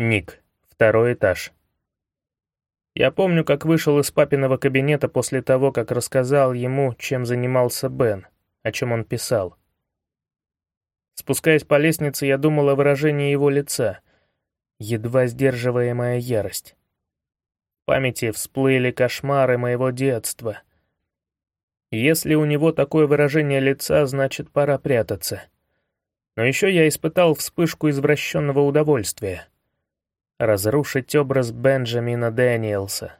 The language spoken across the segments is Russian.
Ник. Второй этаж. Я помню, как вышел из папиного кабинета после того, как рассказал ему, чем занимался Бен, о чем он писал. Спускаясь по лестнице, я думал о выражении его лица, едва сдерживаемая ярость. В памяти всплыли кошмары моего детства. Если у него такое выражение лица, значит, пора прятаться. Но еще я испытал вспышку извращенного удовольствия. Разрушить образ Бенджамина Дэниелса.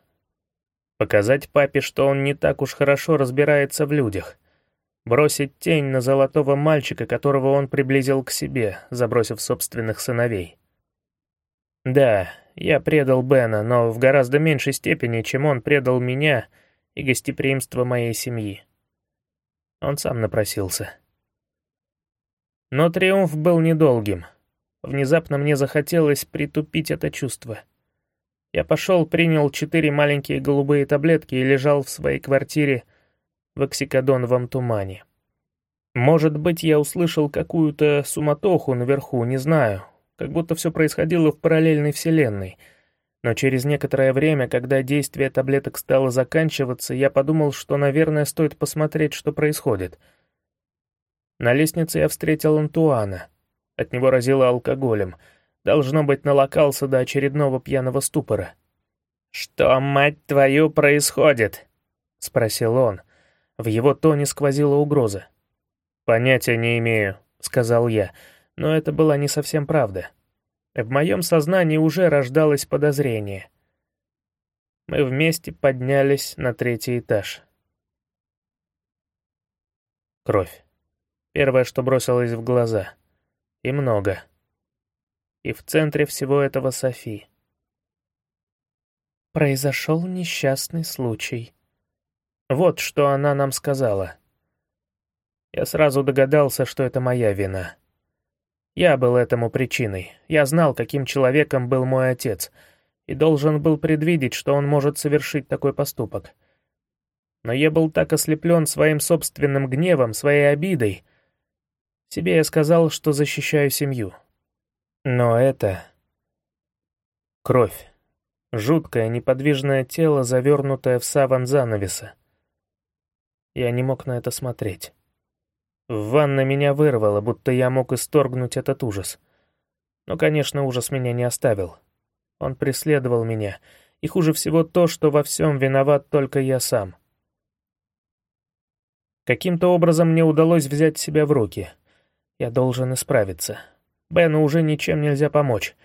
Показать папе, что он не так уж хорошо разбирается в людях. Бросить тень на золотого мальчика, которого он приблизил к себе, забросив собственных сыновей. Да, я предал Бена, но в гораздо меньшей степени, чем он предал меня и гостеприимство моей семьи. Он сам напросился. Но триумф был недолгим. Внезапно мне захотелось притупить это чувство. Я пошел, принял четыре маленькие голубые таблетки и лежал в своей квартире в оксикодоновом тумане. Может быть, я услышал какую-то суматоху наверху, не знаю, как будто все происходило в параллельной вселенной. Но через некоторое время, когда действие таблеток стало заканчиваться, я подумал, что, наверное, стоит посмотреть, что происходит — на лестнице я встретил Антуана. От него разило алкоголем. Должно быть, налокался до очередного пьяного ступора. «Что, мать твою, происходит?» — спросил он. В его тоне сквозила угроза. «Понятия не имею», — сказал я, но это была не совсем правда. В моем сознании уже рождалось подозрение. Мы вместе поднялись на третий этаж. Кровь. Первое, что бросилось в глаза. И много. И в центре всего этого Софи. Произошел несчастный случай. Вот что она нам сказала. Я сразу догадался, что это моя вина. Я был этому причиной. Я знал, каким человеком был мой отец, и должен был предвидеть, что он может совершить такой поступок. Но я был так ослеплен своим собственным гневом, своей обидой, себе я сказал, что защищаю семью. Но это... Кровь. Жуткое, неподвижное тело, завернутое в саван занавеса. Я не мог на это смотреть. В ванной меня вырвало, будто я мог исторгнуть этот ужас. Но, конечно, ужас меня не оставил. Он преследовал меня, и хуже всего то, что во всем виноват только я сам. Каким-то образом мне удалось взять себя в руки — я должен исправиться. Бену уже ничем нельзя помочь.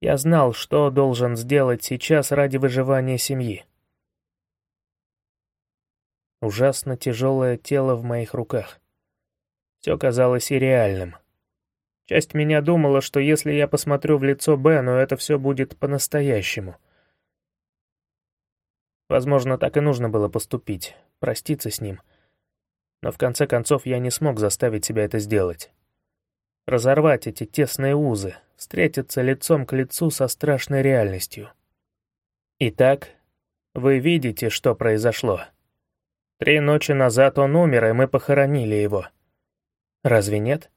Я знал, что должен сделать сейчас ради выживания семьи. Ужасно тяжелое тело в моих руках. Все казалось и реальным. Часть меня думала, что если я посмотрю в лицо Бену, это все будет по-настоящему. Возможно, так и нужно было поступить, проститься с ним — но в конце концов я не смог заставить себя это сделать. Разорвать эти тесные узы, встретиться лицом к лицу со страшной реальностью. Итак, вы видите, что произошло. Три ночи назад он умер, и мы похоронили его. Разве нет?